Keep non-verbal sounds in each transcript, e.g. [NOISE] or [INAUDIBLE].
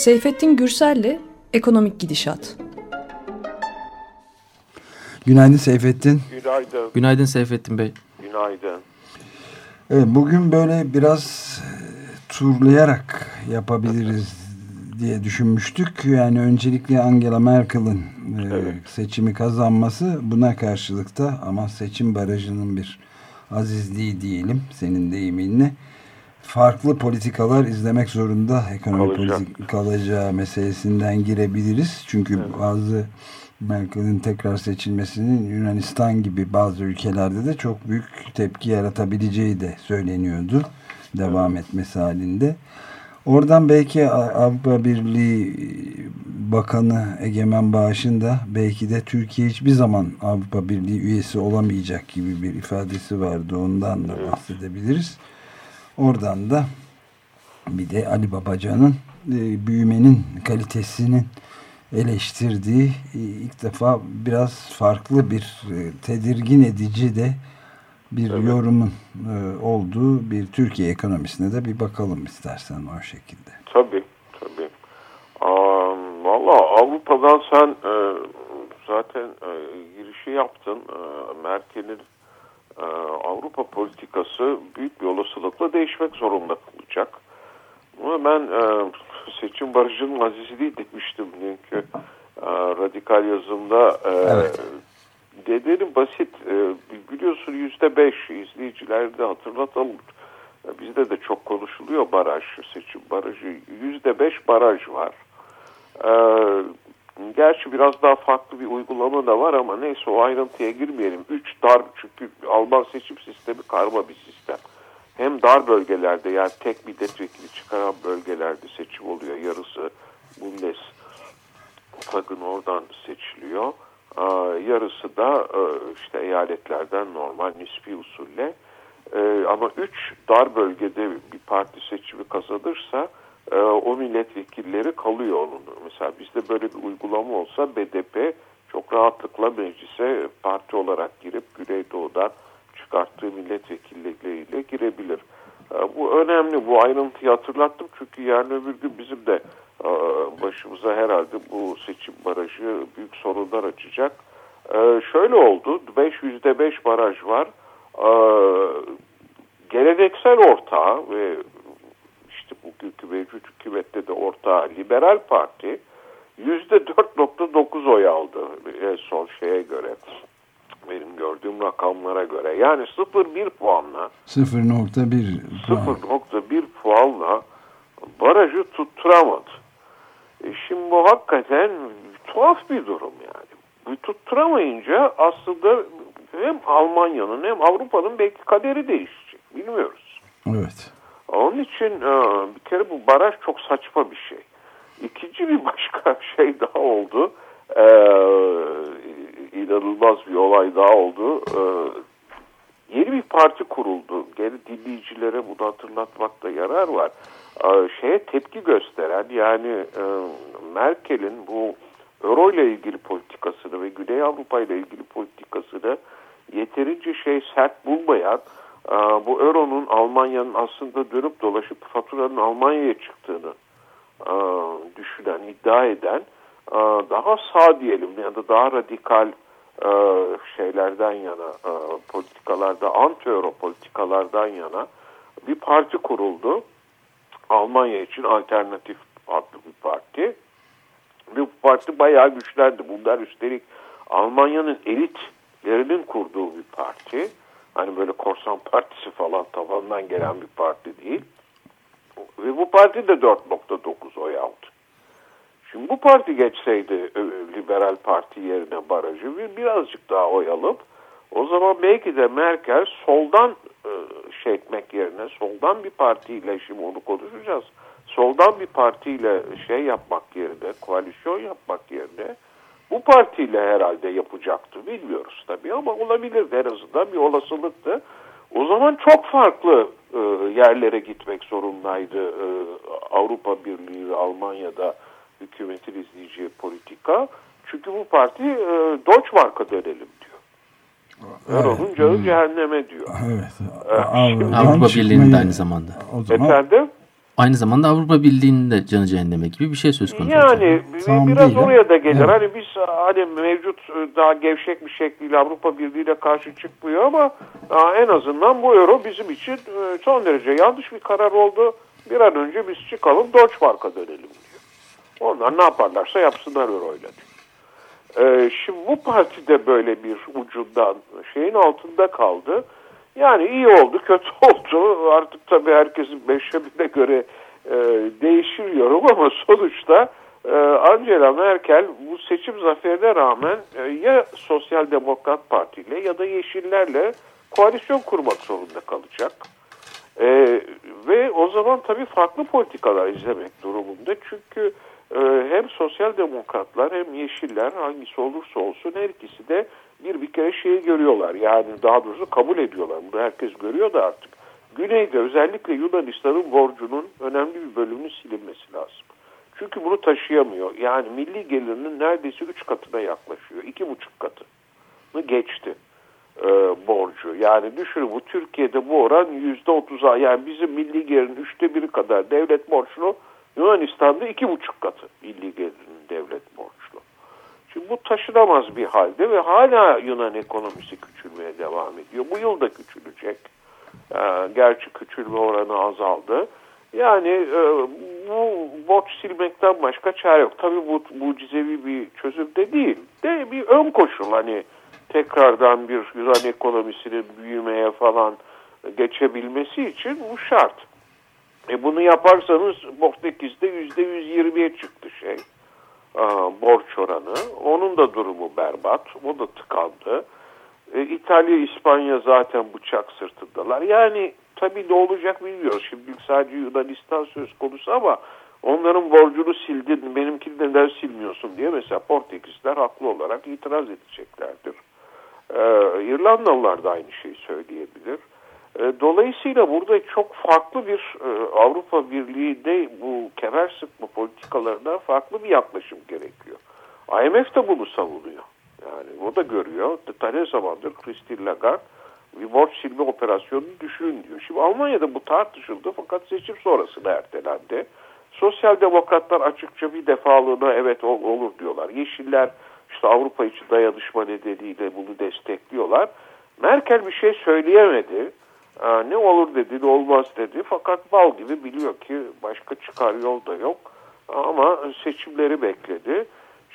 Seyfettin Gürsel'le Ekonomik Gidişat. Günaydın Seyfettin. Günaydın. Günaydın Seyfettin Bey. Günaydın. Evet, bugün böyle biraz turlayarak yapabiliriz diye düşünmüştük. Yani öncelikle Angela Merkel'in e, evet. seçimi kazanması buna karşılık da ama seçim barajının bir azizliği diyelim senin deyiminle farklı politikalar izlemek zorunda ekonomi politik kalacağı meselesinden girebiliriz. Çünkü evet. bazı Merkel'in tekrar seçilmesinin Yunanistan gibi bazı ülkelerde de çok büyük tepki yaratabileceği de söyleniyordu. Devam evet. etmesi halinde. Oradan belki Avrupa Birliği Bakanı Egemen Bağış'ın da belki de Türkiye hiçbir zaman Avrupa Birliği üyesi olamayacak gibi bir ifadesi vardı. Ondan da bahsedebiliriz. Oradan da bir de Ali Babacan'ın e, büyümenin kalitesinin eleştirdiği e, ilk defa biraz farklı bir e, tedirgin edici de bir evet. yorumun e, olduğu bir Türkiye ekonomisine de bir bakalım istersen o şekilde. Tabii tabii. Um, Valla Avrupa'dan sen e, zaten e, girişi yaptın. E, Merkel'in e, Avrupa politikası büyük bir olasılıkla değişmek zorunda kalacak. Ama ben e, seçim barajının azizliği demiştim dünkü e, radikal yazımda. E, evet. Dedenin basit. E, biliyorsun yüzde beş izleyiciler de hatırlatalım. Bizde de çok konuşuluyor baraj, seçim barajı. Yüzde beş baraj var. E, gerçi biraz daha farklı bir uygulama da var ama neyse o ayrıntıya girmeyelim. Üç dar çünkü Alman seçim sistemi karma bir sistem hem dar bölgelerde yani tek milletvekili çıkaran bölgelerde seçim oluyor. Yarısı Bundestag'ın oradan seçiliyor. Yarısı da e, işte eyaletlerden normal nispi usulle. E, ama üç dar bölgede bir parti seçimi kazanırsa e, o milletvekilleri kalıyor onun. Mesela bizde böyle bir uygulama olsa BDP çok rahatlıkla meclise parti olarak girip Güneydoğu'dan çıkarttığı milletvekilleriyle girebilir. E, bu önemli. Bu ayrıntıyı hatırlattım çünkü yarın öbür gün bizim de e, başımıza herhalde bu seçim barajı büyük sorunlar açacak. E, şöyle oldu. 500'de 5 baraj var. Geleneksel ortağı ve bugünkü mevcut hükümette de ortağı Liberal Parti %4.9 oy aldı en son şeye göre benim gördüğüm rakamlara göre. Yani 0.1 puanla 0.1 0.1 puanla barajı tutturamadı. E şimdi bu hakikaten tuhaf bir durum yani. Bu tutturamayınca aslında hem Almanya'nın hem Avrupa'nın belki kaderi değişecek. Bilmiyoruz. Evet. Onun için e, bir kere bu baraj çok saçma bir şey. İkinci bir [LAUGHS] başka şey daha oldu. Ee, inanılmaz bir olay daha oldu. Ee, yeni bir parti kuruldu. Geri dinleyicilere bunu hatırlatmakta yarar var. Ee, şeye tepki gösteren yani e, Merkel'in bu Euro ile ilgili politikasını ve Güney Avrupa ile ilgili politikasını yeterince şey sert bulmayan e, bu Euro'nun Almanya'nın aslında dönüp dolaşıp faturanın Almanya'ya çıktığını düşünen, iddia eden daha sağ diyelim ya da daha radikal şeylerden yana, politikalarda, anti-euro politikalardan yana bir parti kuruldu. Almanya için alternatif adlı bir parti. Ve bu parti bayağı güçlendi. Bunlar üstelik Almanya'nın elitlerinin kurduğu bir parti. Hani böyle korsan partisi falan tabandan gelen bir parti değil. Ve bu parti de 4.9 oy aldı. Şimdi bu parti geçseydi e, liberal parti yerine barajı birazcık daha oy alıp o zaman belki de Merkel soldan e, şey etmek yerine soldan bir partiyle şimdi onu konuşacağız. Soldan bir partiyle şey yapmak yerine koalisyon yapmak yerine bu partiyle herhalde yapacaktı. Bilmiyoruz tabii ama olabilir en azından bir olasılıktı. O zaman çok farklı e, yerlere gitmek zorundaydı e, Avrupa Birliği ve Almanya'da hükümetin izleyeceği politika. Çünkü bu parti e, Deutsche Mark'a dönelim diyor. Evet. Euro'nun cağı hmm. cehenneme diyor. Evet. Ee, Avrupa Birliği'nin aynı zamanda. O zaman, Efendim? Aynı zamanda Avrupa Birliği'nin de canı cehenneme gibi bir şey söz konusu. Yani Tam biraz değil, oraya da gelir. Evet. Hani biz hani mevcut e, daha gevşek bir şekliyle Avrupa Birliği'yle karşı çıkmıyor ama en azından bu euro bizim için e, son derece yanlış bir karar oldu. Bir an önce biz çıkalım Deutsche Mark'a dönelim diyor. Onlar ne yaparlarsa yapsınlar euroyla diyor. Ee, şimdi bu parti de böyle bir ucundan şeyin altında kaldı. Yani iyi oldu, kötü [LAUGHS] oldu. Artık tabii herkesin meşrebine göre e, değişir yorum ama [LAUGHS] sonuçta e, Angela Merkel bu seçim zaferine rağmen e, ya Sosyal Demokrat Parti ile ya da Yeşillerle koalisyon kurmak zorunda kalacak. E, ve o zaman tabii farklı politikalar izlemek durumunda. Çünkü e, hem sosyal demokratlar hem yeşiller hangisi olursa olsun her ikisi de bir bir kere şeyi görüyorlar. Yani daha doğrusu kabul ediyorlar. Bunu herkes görüyor da artık. Güneyde özellikle Yunanistan'ın borcunun önemli bir bölümünün silinmesi lazım. Çünkü bunu taşıyamıyor. Yani milli gelirinin neredeyse 3 katına yaklaşıyor. 2,5 katını geçti e, borcu. Yani düşünün bu Türkiye'de bu oran %30'a yani bizim milli gelirin üçte biri kadar devlet borçlu Yunanistan'da iki buçuk katı milli gelirinin devlet borçlu. Şimdi bu taşınamaz bir halde ve hala Yunan ekonomisi küçülmeye devam ediyor. Bu yıl da küçülecek. Ee, gerçi küçülme oranı azaldı. Yani e, bu borç silmekten başka çare yok. Tabii bu mucizevi bir çözüm de değil. De bir ön koşul hani tekrardan bir Yunan ekonomisinin büyümeye falan geçebilmesi için bu şart. E bunu yaparsanız Portekiz'de yüzde yüz yirmiye çıktı şey borç oranı. Onun da durumu berbat. O da tıkandı. E, İtalya, İspanya zaten bıçak sırtındalar. Yani tabii ne olacak bilmiyoruz. Şimdi sadece Yunanistan söz konusu ama onların borcunu sildin, benimkini neden silmiyorsun diye mesela Portekizler haklı olarak itiraz edeceklerdir. Ee, İrlandalılar da aynı şeyi söyleyebilir. E, dolayısıyla burada çok farklı bir e, Avrupa Birliği'de bu kemer sıkma politikalarına farklı bir yaklaşım gerekiyor. IMF de bunu savunuyor. Yani o da görüyor. Ne zamandır Christine Lagarde bir borç silme operasyonunu düşünün diyor. Şimdi Almanya'da bu tartışıldı fakat seçim sonrasında ertelendi. Sosyal demokratlar açıkça bir defalığına evet olur diyorlar. Yeşiller işte Avrupa içi dayanışma nedeniyle bunu destekliyorlar. Merkel bir şey söyleyemedi ne olur dedi, ne olmaz dedi. Fakat bal gibi biliyor ki başka çıkar yol da yok. Ama seçimleri bekledi.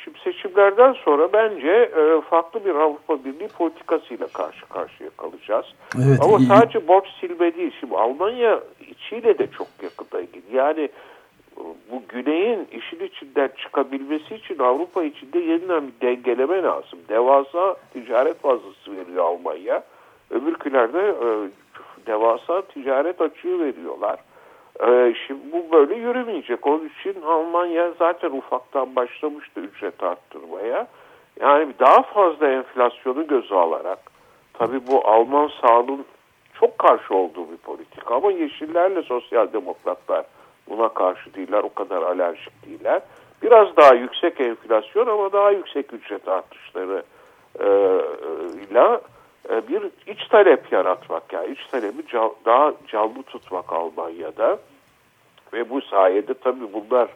Şimdi seçimlerden sonra bence e, farklı bir Avrupa Birliği politikasıyla karşı karşıya kalacağız. Evet, Ama iyi. sadece borç silme değil. Şimdi Almanya içiyle de çok yakında ilgili. Yani bu güneyin işin içinden çıkabilmesi için Avrupa içinde yeniden bir dengeleme lazım. Devasa ticaret fazlası veriyor Almanya. Öbürkülerde e, devasa ticaret açığı veriyorlar. Ee, şimdi bu böyle yürümeyecek. Onun için Almanya zaten ufaktan başlamıştı ücret arttırmaya. Yani daha fazla enflasyonu göze alarak tabii bu Alman sağlığın çok karşı olduğu bir politik ama Yeşillerle Sosyal Demokratlar buna karşı değiller, o kadar alerjik değiller. Biraz daha yüksek enflasyon ama daha yüksek ücret artışları e, ile e, bir iç talep yaratmak yani iç talebi daha canlı tutmak Almanya'da ve bu sayede tabii bunlar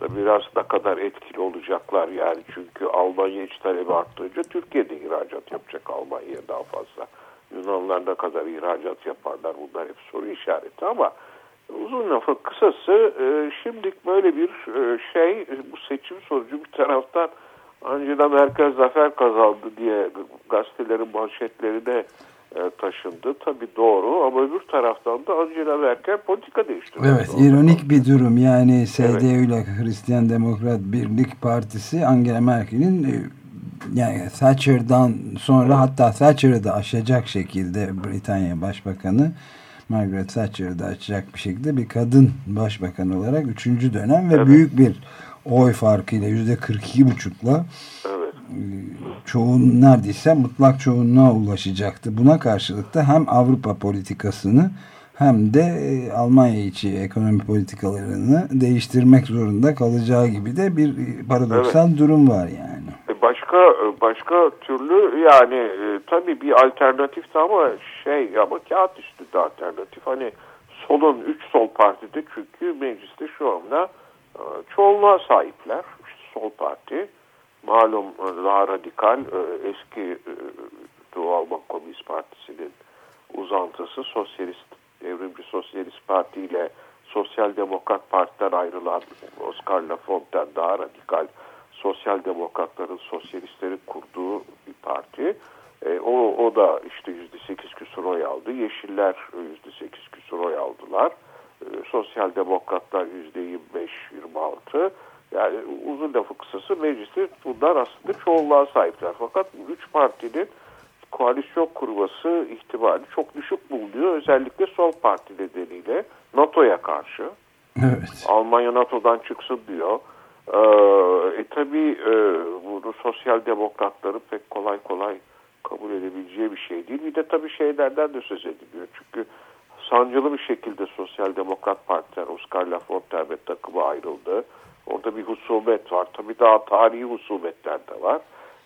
da biraz ne kadar etkili olacaklar yani çünkü Almanya iç talebi arttırınca Türkiye'de ihracat yapacak Almanya daha fazla. Yunanlar ne kadar ihracat yaparlar bunlar hep soru işareti ama uzun lafın kısası e, şimdilik böyle bir e, şey bu seçim sonucu bir taraftan Angela Merkel zafer kazandı diye gazetelerin manşetlerine e, taşındı. Tabii doğru ama öbür taraftan da Angela Merkel politika değiştirdi. Evet ironik bir durum yani CDU evet. ile Hristiyan Demokrat Birlik Partisi Angela Merkel'in e, yani Thatcher'dan sonra evet. hatta Thatcher'ı da aşacak şekilde Britanya Başbakanı Margaret Thatcher'ı da açacak bir şekilde bir kadın başbakan olarak üçüncü dönem ve evet. büyük bir oy farkıyla yüzde 42 buçukla evet. E, çoğun neredeyse mutlak çoğunluğa ulaşacaktı. Buna karşılık da hem Avrupa politikasını hem de e, Almanya içi ekonomi politikalarını değiştirmek zorunda kalacağı gibi de bir paradoksal evet. durum var yani. E, başka başka türlü yani e, tabii bir alternatif ama şey ama kağıt üstünde alternatif hani solun, üç sol partide çünkü mecliste şu anda e, çoğunluğa sahipler. İşte sol parti, malum e, daha radikal e, eski e, Doğu Alman Komünist Partisi'nin uzantısı Sosyalist, Evrimci Sosyalist Parti ile Sosyal Demokrat Parti'den ayrılan Oscar Lafontaine daha radikal sosyal demokratların, sosyalistlerin kurduğu bir parti. E, o, o da işte yüzde sekiz küsur oy aldı. Yeşiller yüzde sekiz küsur oy aldılar. E, sosyal demokratlar yüzde yirmi beş, yirmi altı. Yani uzun lafı kısası mecliste bunlar aslında çoğunluğa sahipler. Fakat üç partinin koalisyon kurması ihtimali çok düşük bulunuyor. Özellikle sol parti nedeniyle NATO'ya karşı. Evet. Almanya NATO'dan çıksın diyor. Ee, e tabi e, bunu sosyal demokratları pek kolay kolay kabul edebileceği bir şey değil. Bir de tabi şeylerden de söz ediliyor. Çünkü sancılı bir şekilde Sosyal Demokrat Parti'den Oscar Lafontaine ve takımı ayrıldı. Orada bir husumet var. Tabi daha tarihi husumetler de var.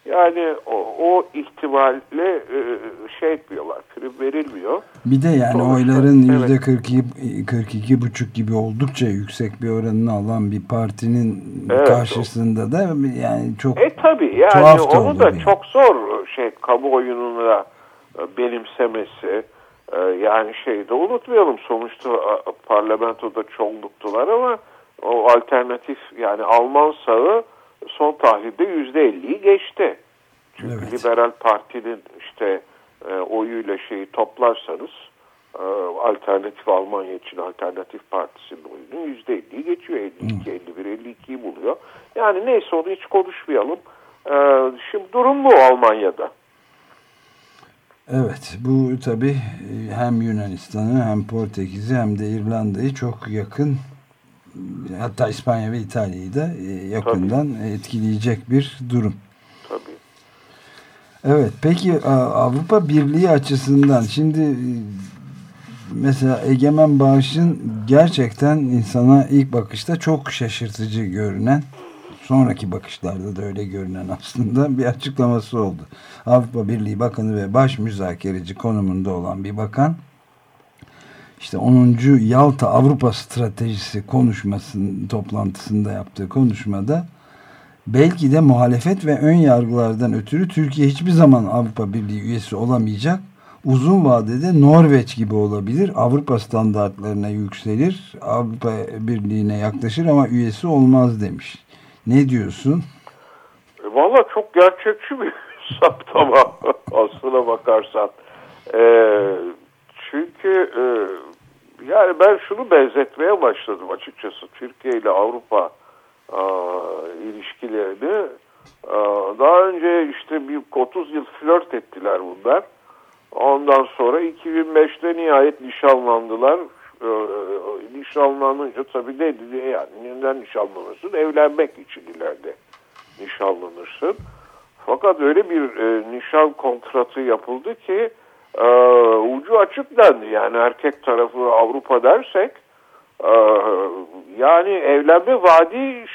Yani o, o ihtimalle e, şey etmiyorlar, prim verilmiyor. Bir de yani Sonuçta, oyların yüzde evet. 42, 42 buçuk gibi oldukça yüksek bir oranını alan bir partinin evet, karşısında o. da yani çok e, tabii yani onu da yani. çok zor şey kamuoyunun da benimsemesi. E, yani şeyi de unutmayalım sonuçta parlamentoda çoğunluktular ama o alternatif yani Alman sağı son tahlilde yüzde elliyi geçti. Çünkü evet. Liberal Parti'nin işte e, oyuyla şeyi toplarsanız e, alternatif Almanya için alternatif partisinin oyunun yüzde elliyi geçiyor. 52, 51, 52'yi buluyor. Yani neyse onu hiç konuşmayalım. E, şimdi durum bu Almanya'da. Evet bu tabi hem Yunanistan'ı hem Portekiz'i hem de İrlanda'yı çok yakın hatta İspanya ve İtalya'yı da e, yakından Tabii. etkileyecek bir durum. Tabii. Evet peki Avrupa Birliği açısından şimdi e, mesela Egemen Bağış'ın gerçekten insana ilk bakışta çok şaşırtıcı görünen sonraki bakışlarda da öyle görünen aslında bir açıklaması oldu. Avrupa Birliği Bakanı ve baş müzakereci konumunda olan bir bakan işte 10. Yalta Avrupa Stratejisi konuşmasının toplantısında yaptığı konuşmada belki de muhalefet ve ön yargılardan ötürü Türkiye hiçbir zaman Avrupa Birliği üyesi olamayacak. Uzun vadede Norveç gibi olabilir. Avrupa standartlarına yükselir. Avrupa Birliği'ne yaklaşır ama üyesi olmaz demiş. Ne diyorsun? E, Valla çok gerçekçi bir [LAUGHS] saptama aslına bakarsan. Ee, çünkü e, yani ben şunu benzetmeye başladım açıkçası. Türkiye ile Avrupa a, ilişkilerini a, daha önce işte bir 30 yıl flört ettiler bunlar. Ondan sonra 2005'te nihayet nişanlandılar. E, nişanlanınca tabii ne dedi yani neden nişanlanırsın? Evlenmek için ileride nişanlanırsın. Fakat öyle bir e, nişan kontratı yapıldı ki e, ucu açık dendi. Yani erkek tarafı Avrupa dersek e, yani evlenme vaadi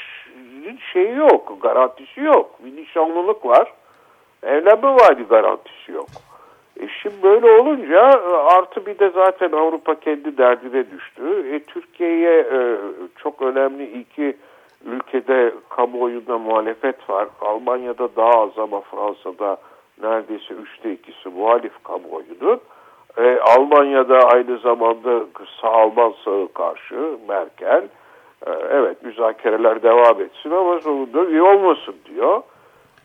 şeyi yok, garantisi yok. Bir nişanlılık var. Evlenme vaadi garantisi yok. E şimdi böyle olunca artı bir de zaten Avrupa kendi derdine düştü. E, Türkiye'ye e, çok önemli iki ülkede kamuoyunda muhalefet var. Almanya'da daha az ama Fransa'da neredeyse üçte ikisi muhalif kamuoyunun. E, Almanya'da aynı zamanda sağ Alman sağı karşı Merkel e, evet müzakereler devam etsin ama sonunda iyi olmasın diyor.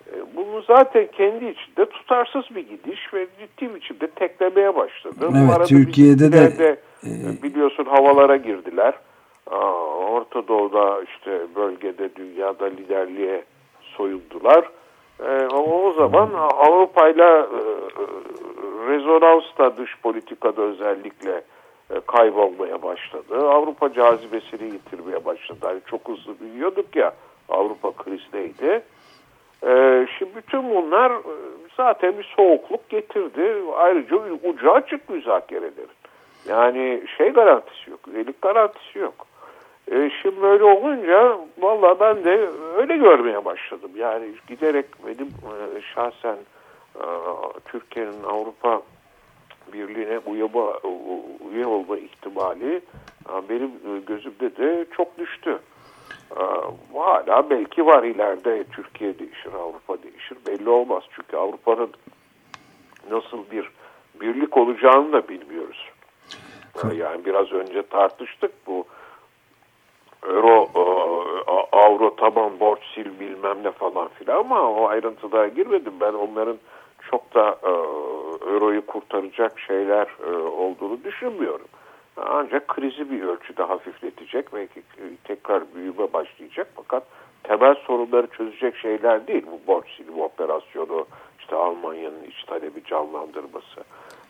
E, bunu zaten kendi içinde tutarsız bir gidiş ve ciddi biçimde teklemeye başladı. Evet, Bu arada Türkiye'de de, e, biliyorsun havalara girdiler. Orta Doğu'da işte bölgede dünyada liderliğe soyuldular. E, o zaman Avrupa'yla rezonans da dış politikada özellikle kaybolmaya başladı. Avrupa cazibesini yitirmeye başladı. Yani çok hızlı büyüyorduk ya Avrupa krizdeydi. E, şimdi bütün bunlar e, zaten bir soğukluk getirdi. Ayrıca ucu açık müzakerelerin. Yani şey garantisi yok, üyelik garantisi yok. E, şimdi böyle olunca valla ben de öyle görmeye başladım. Yani giderek benim e, şahsen e, Türkiye'nin Avrupa Birliği'ne uyama, üye olma ihtimali benim gözümde de çok düştü. Hala belki var ileride Türkiye değişir, Avrupa değişir belli olmaz. Çünkü Avrupa'nın nasıl bir birlik olacağını da bilmiyoruz. Yani biraz önce tartıştık bu euro, avro tamam borç sil bilmem ne falan filan ama o ayrıntılara girmedim. Ben onların çok da euroyu kurtaracak şeyler olduğunu düşünmüyorum. Ancak krizi bir ölçüde hafifletecek ve tekrar büyüme başlayacak. Fakat temel sorunları çözecek şeyler değil. Bu borç silme operasyonu, işte Almanya'nın iç talebi canlandırması.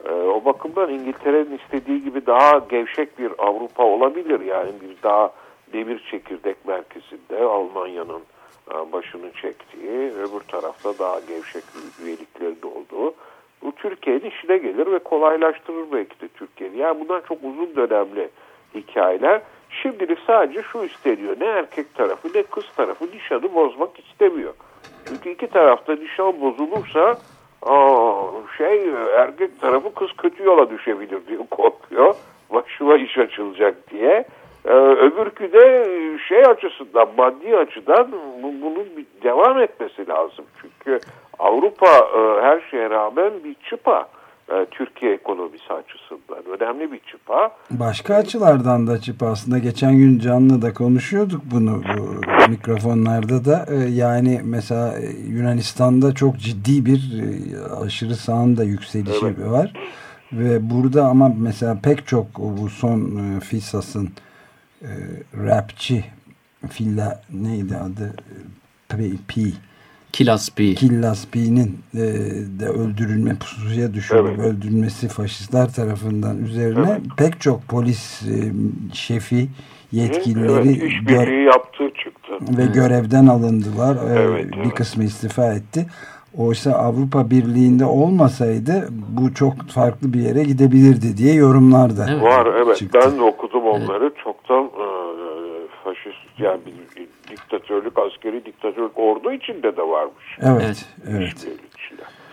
Ee, o bakımdan İngiltere'nin istediği gibi daha gevşek bir Avrupa olabilir. Yani bir daha demir çekirdek merkezinde Almanya'nın e, başını çektiği, öbür tarafta daha gevşek üyelikleri de olduğu bu Türkiye'nin işine gelir ve kolaylaştırır belki de Türkiye'nin. Yani bundan çok uzun dönemli hikayeler. Şimdilik sadece şu isteniyor. Ne erkek tarafı ne kız tarafı nişanı bozmak istemiyor. Çünkü iki tarafta nişan bozulursa aa, şey erkek tarafı kız kötü yola düşebilir diye korkuyor. Başıma iş açılacak diye. Ee, öbürkü de şey açısından maddi açıdan bunun devam etmesi lazım. Çünkü Avrupa e, her şeye rağmen bir çıpa. E, Türkiye ekonomisi açısından önemli bir çıpa. Başka açılardan da çıpa aslında geçen gün canlı da konuşuyorduk bunu bu mikrofonlarda da e, yani mesela Yunanistan'da çok ciddi bir aşırı sağında yükselişi evet. var ve burada ama mesela pek çok bu son FİSAS'ın rapçi filla neydi adı P P. Kilas P'nin e, de öldürülme pusuya düşürülüp evet. öldürülmesi faşistler tarafından üzerine evet. pek çok polis e, şefi yetkilileri evet, gör yaptığı çıktı. Ve evet. görevden alındılar. E, evet, bir evet. kısmı istifa etti. Oysa Avrupa Birliği'nde olmasaydı bu çok farklı bir yere gidebilirdi diye yorumlar da evet. Var evet çıktı. ben de okudum onları evet. çoktan faşist yani bir diktatörlük, askeri diktatörlük ordu içinde de varmış. Evet, evet.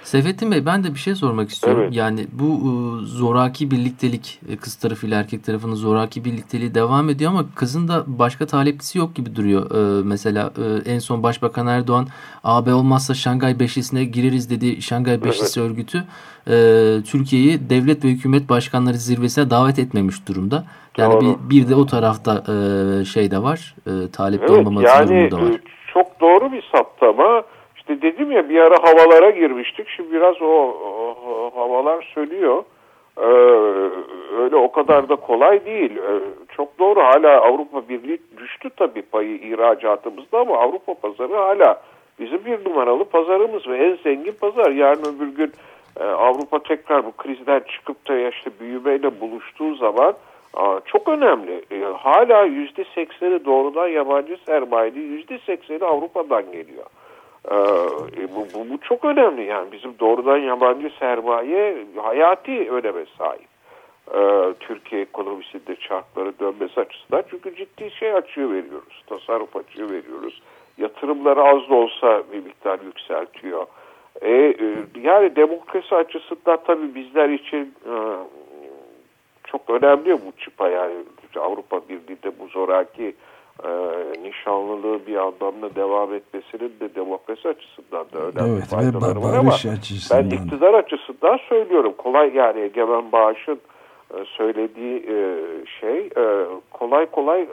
Seyfettin Bey ben de bir şey sormak istiyorum. Evet. Yani bu e, zoraki birliktelik e, kız tarafıyla erkek tarafının zoraki birlikteliği devam ediyor ama kızın da başka taleplisi yok gibi duruyor. E, mesela en son Başbakan Erdoğan AB olmazsa Şangay Beşlisi'ne gireriz dedi. Şangay Beşlisi evet. örgütü Türkiye'yi devlet ve hükümet başkanları zirvesine davet etmemiş durumda. Yani bir, bir de o tarafta şey de var. Talip evet, olmaması yani, da var. Çok doğru bir saptama. İşte dedim ya bir ara havalara girmiştik. Şimdi biraz o, o havalar sönüyor. Ee, öyle o kadar da kolay değil. Ee, çok doğru hala Avrupa Birliği düştü tabii payı ihracatımızda ama Avrupa pazarı hala bizim bir numaralı pazarımız ve en zengin pazar. Yarın öbür gün e, Avrupa tekrar bu krizden çıkıp da işte büyümeyle buluştuğu zaman çok önemli. E, hala yüzde sekseni doğrudan yabancı sermayeli, yüzde sekseni Avrupa'dan geliyor. E, bu, bu, bu çok önemli yani bizim doğrudan yabancı sermaye hayati öneme sahip. E, Türkiye ekonomisinde çarkları dönmesi açısından çünkü ciddi şey açığı veriyoruz, tasarruf açığı veriyoruz. Yatırımları az da olsa bir miktar yükseltiyor. E, yani demokrasi açısından tabii bizler için çok önemli bu çıpa yani Avrupa Birliği'de bu zoraki e, nişanlılığı bir anlamda devam etmesinin de demokrasi açısından da önemli evet, faydaları var ama açısından. ben iktidar açısından söylüyorum kolay yani Egemen Bağış'ın e, söylediği e, şey e, kolay kolay e,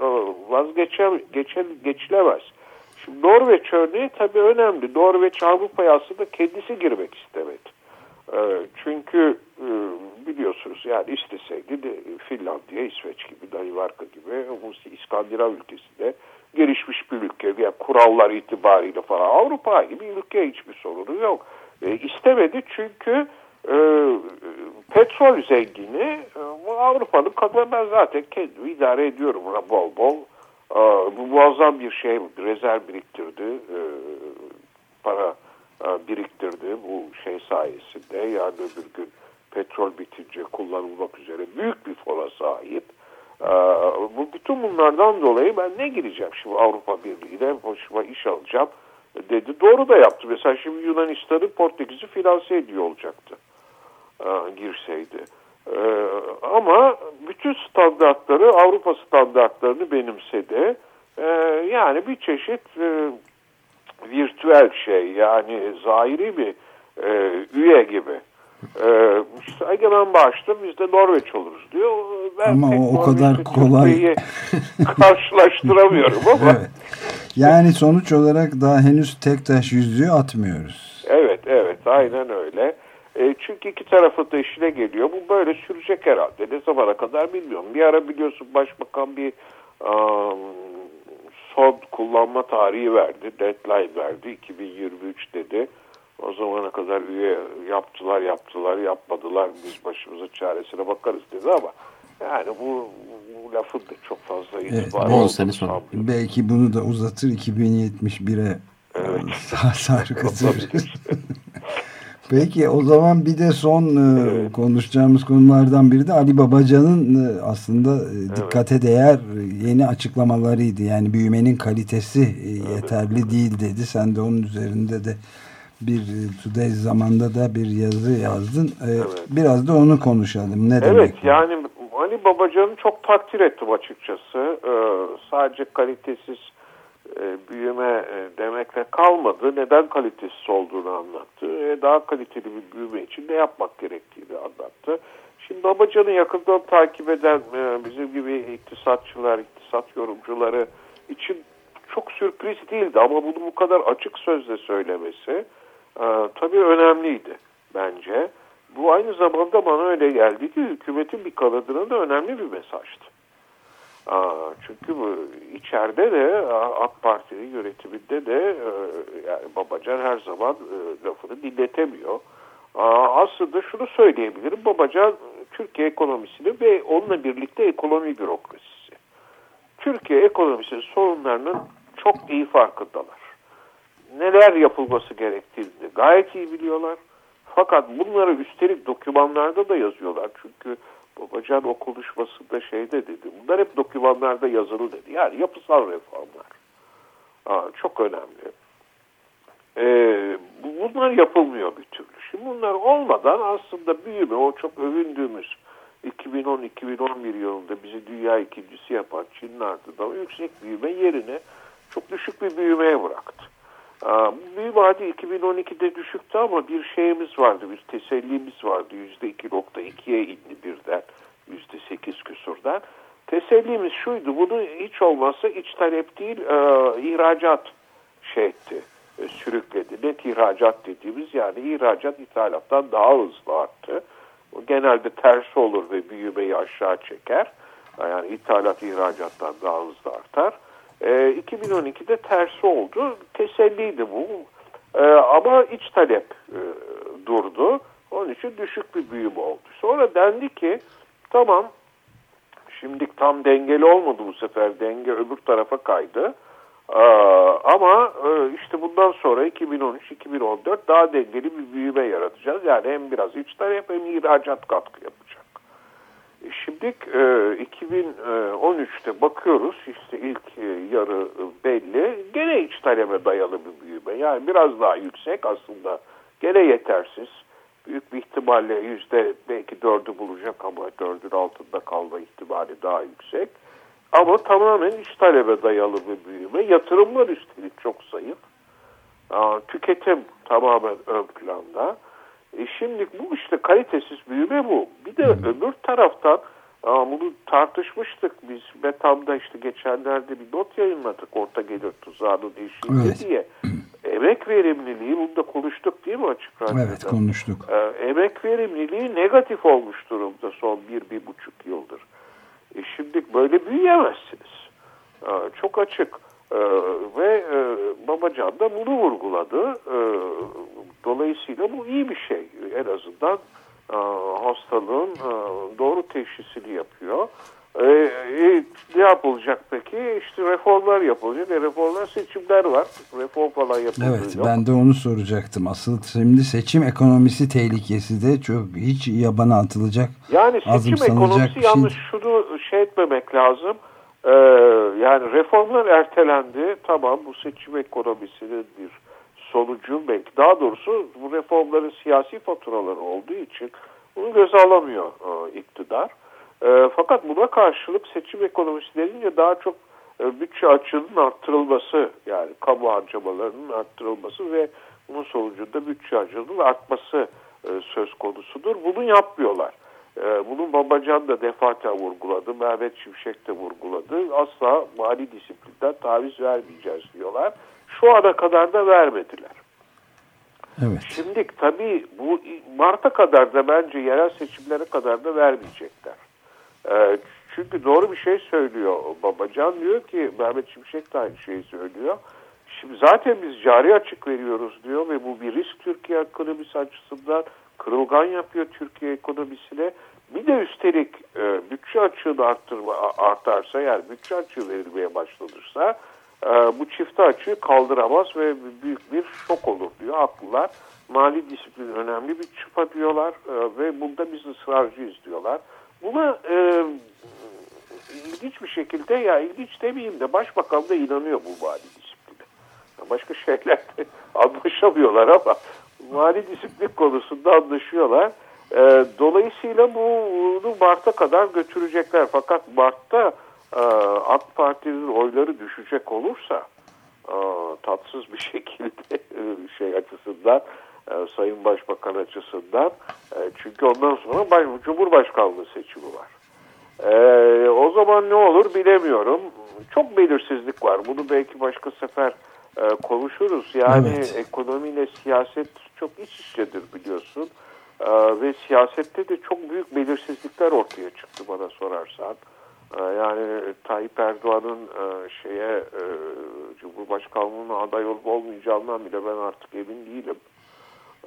vazgeçem geçel, geçilemez. Şimdi Norveç örneği tabii önemli. Norveç Avrupa'ya aslında kendisi girmek istemedi. Çünkü biliyorsunuz yani isteseydi de Finlandiya, İsveç gibi, Danimarka gibi bu İskandinav ülkesi de gelişmiş bir ülke. Yani kurallar itibariyle falan Avrupa gibi ülke hiçbir sorunu yok. E, istemedi çünkü e, petrol zengini e, Avrupa'nın kadını ben zaten kendimi idare ediyorum buna bol bol. E, bu muazzam bir şey rezerv biriktirdi. E, para e, biriktirdi bu şey sayesinde. Yani öbür gün petrol bitince kullanılmak üzere büyük bir fona sahip. Ee, bu bütün bunlardan dolayı ben ne gireceğim şimdi Avrupa Birliği'ne başıma iş alacağım dedi. Doğru da yaptı. Mesela şimdi Yunanistan'ın Portekiz'i finanse ediyor olacaktı. Ee, girseydi. Ee, ama bütün standartları Avrupa standartlarını benimsedi. Yani bir çeşit e, virtüel şey yani zahiri bir e, üye gibi. Ee, işte Egemen Bağış'ta biz de Norveç oluruz diyor. Ben ama o, o kadar kolay [LAUGHS] karşılaştıramıyorum ama. [LAUGHS] evet. Yani sonuç olarak daha henüz tek taş yüzüğü atmıyoruz. Evet evet aynen öyle. E, çünkü iki tarafı da işine geliyor. Bu böyle sürecek herhalde. Ne zamana kadar bilmiyorum. Bir ara biliyorsun başbakan bir um, son kullanma tarihi verdi. Deadline verdi. 2023 dedi. O zamana kadar üye yaptılar, yaptılar, yapmadılar. Biz başımıza çaresine bakarız dedi ama yani bu, bu lafın da çok fazla itibarı evet, 10 sene sonra. Belki bunu da uzatır 2071'e evet. sarkıtır. [LAUGHS] Peki o zaman bir de son e, evet. konuşacağımız konulardan biri de Ali Babacan'ın e, aslında e, dikkate evet. değer yeni açıklamalarıydı. Yani büyümenin kalitesi yeterli evet. değil dedi. Sen de onun üzerinde de bir Today zamanda da bir yazı yazdın. Evet. Biraz da onu konuşalım. Ne evet, demek? Evet yani Ali Babacan'ı çok takdir ettim açıkçası. Sadece kalitesiz e, büyüme e, demekle kalmadı. Neden kalitesiz olduğunu anlattı. E, daha kaliteli bir büyüme için ne yapmak gerektiğini anlattı. Şimdi Babacan'ı yakından takip eden bizim gibi iktisatçılar, iktisat yorumcuları için çok sürpriz değildi. Ama bunu bu kadar açık sözle söylemesi tabii önemliydi bence. Bu aynı zamanda bana öyle geldi ki hükümetin bir kanadına da önemli bir mesajdı. Çünkü bu içeride de AK Parti'nin yönetiminde de e, yani Babacan her zaman e, lafını dinletemiyor. Aslında şunu söyleyebilirim. Babacan Türkiye ekonomisini ve onunla birlikte ekonomi bürokrasisi. Türkiye ekonomisinin sorunlarının çok iyi farkındalar. Neler yapılması gerektiğini gayet iyi biliyorlar. Fakat bunları üstelik dokümanlarda da yazıyorlar. Çünkü Babacan o konuşmasında şeyde dedi. Bunlar hep dokümanlarda yazılı dedi. Yani yapısal reformlar. Aa, çok önemli. Ee, bunlar yapılmıyor bir türlü. Şimdi bunlar olmadan aslında büyüme, o çok övündüğümüz 2010-2011 yılında bizi dünya ikincisi yapan Çin'in ardından yüksek büyüme yerine çok düşük bir büyümeye bıraktı. Büyük vadi 2012'de düşüktü ama bir şeyimiz vardı, bir tesellimiz vardı. %2.2'ye indi birden, %8 küsurdan. Tesellimiz şuydu, bunu hiç olmazsa iç talep değil, e, ihracat şey etti, e, sürükledi. Net ihracat dediğimiz yani ihracat ithalattan daha hızlı arttı. O genelde tersi olur ve büyümeyi aşağı çeker. Yani ithalat ihracattan daha hızlı artar. E, ee, 2012'de tersi oldu. Teselliydi bu. E, ama iç talep e, durdu. Onun için düşük bir büyüme oldu. Sonra dendi ki tamam şimdi tam dengeli olmadı bu sefer. Denge öbür tarafa kaydı. Ee, ama e, işte bundan sonra 2013-2014 daha dengeli bir büyüme yaratacağız. Yani hem biraz iç talep hem ihracat katkı yapacak. Şimdi e, 2013'te bakıyoruz işte ilk e, yarı belli. Gene iç talebe dayalı bir büyüme. Yani biraz daha yüksek aslında. Gene yetersiz. Büyük bir ihtimalle yüzde belki dördü bulacak ama dördün altında kalma ihtimali daha yüksek. Ama tamamen iç talebe dayalı bir büyüme. Yatırımlar üstelik çok zayıf. Tüketim tamamen ön planda e şimdi bu işte kalitesiz büyüme bu. Bir de öbür taraftan bunu tartışmıştık biz. Metam'da işte geçenlerde bir not yayınladık. Orta gelir tuzağının eşiğinde evet. diye. Emek verimliliği, bunu da konuştuk değil mi açık radyoda? Evet konuştuk. Ee, emek verimliliği negatif olmuş durumda son bir, bir buçuk yıldır. E şimdi böyle büyüyemezsiniz. Ee, çok açık. Ee, ve e, Babacan da bunu vurguladı. Ee, dolayısıyla bu iyi bir şey. En azından e, hastalığın e, doğru teşhisini yapıyor. E, e, ne yapılacak peki? İşte reformlar yapılacak. E, reformlar seçimler var. Reform falan yapılıyor. Evet ben de onu soracaktım. Asıl şimdi seçim ekonomisi tehlikesi de çok hiç yabana atılacak. Yani seçim ekonomisi şey. yalnız şunu şey etmemek lazım. Ee, yani reformlar ertelendi. Tamam bu seçim ekonomisinin bir sonucu belki daha doğrusu bu reformların siyasi faturaları olduğu için Bunu göze alamıyor e, iktidar. E, fakat buna karşılık seçim ekonomisi denince daha çok e, bütçe açığının arttırılması yani kamu harcamalarının arttırılması ve bunun sonucunda bütçe açığının artması e, söz konusudur. Bunu yapmıyorlar. E, bunu Babacan da defaten vurguladı, Mehmet Şimşek de vurguladı. Asla mali disiplinden taviz vermeyeceğiz diyorlar. Şu ana kadar da vermediler. Evet. Şimdi tabii bu Mart'a kadar da bence yerel seçimlere kadar da vermeyecekler. E, çünkü doğru bir şey söylüyor Babacan diyor ki Mehmet Şimşek de aynı şeyi söylüyor. Şimdi zaten biz cari açık veriyoruz diyor ve bu bir risk Türkiye ekonomisi açısından kırılgan yapıyor Türkiye ekonomisine. Bir de üstelik e, bütçe açığını arttırma, artarsa yani bütçe açığı verilmeye başlanırsa e, bu çifte açığı kaldıramaz ve büyük bir şok olur diyor haklılar. Mali disiplin önemli bir çıpa diyorlar e, ve bunda biz ısrarcıyız diyorlar. Buna e, ilginç bir şekilde ya ilginç demeyeyim de başbakan da inanıyor bu mali disipline. Başka şeylerde [LAUGHS] anlaşamıyorlar ama mali disiplin konusunda anlaşıyorlar. E, dolayısıyla bunu Mart'a kadar götürecekler. Fakat Mart'ta e, AK Parti'nin oyları düşecek olursa e, tatsız bir [LAUGHS] şekilde şey açısından e, Sayın Başbakan açısından e, çünkü ondan sonra baş, Cumhurbaşkanlığı seçimi var. E, o zaman ne olur bilemiyorum. Çok belirsizlik var. Bunu belki başka sefer e, konuşuruz. Yani evet. ekonomiyle siyaset çok iç içedir biliyorsun. E, ve siyasette de çok büyük belirsizlikler ortaya çıktı bana sorarsan. E, yani Tayyip Erdoğan'ın e, şeye e, Cumhurbaşkanlığına aday olup olmayacağından bile ben artık emin değilim.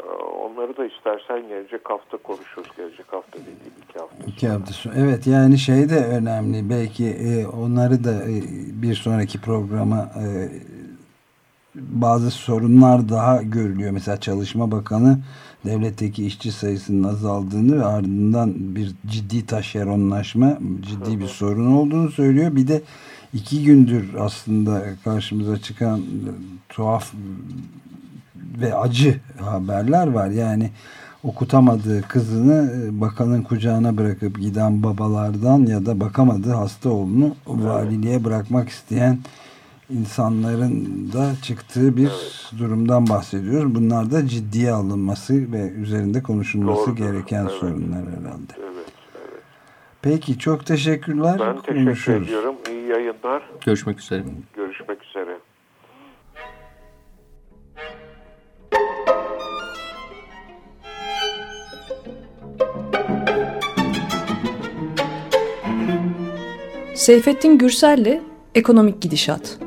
E, onları da istersen gelecek hafta konuşuruz. Gelecek hafta dediğim iki hafta sonra. İki hafta sonra. Evet yani şey de önemli. Belki e, onları da e, bir sonraki programa bazı sorunlar daha görülüyor. Mesela Çalışma Bakanı devletteki işçi sayısının azaldığını ve ardından bir ciddi taşeronlaşma, ciddi bir sorun olduğunu söylüyor. Bir de iki gündür aslında karşımıza çıkan tuhaf ve acı haberler var. Yani okutamadığı kızını bakanın kucağına bırakıp giden babalardan ya da bakamadığı hasta oğlunu valiliğe bırakmak isteyen insanların da çıktığı bir evet. durumdan bahsediyoruz. Bunlar da ciddiye alınması ve üzerinde konuşulması Doğrudur. gereken evet. sorunlar herhalde. Evet, evet. Peki çok teşekkürler. Ben teşekkür Konuşuruz. ediyorum. İyi yayınlar. Görüşmek üzere. Görüşmek üzere. Seyfettin Gürsel'le Ekonomik Gidişat.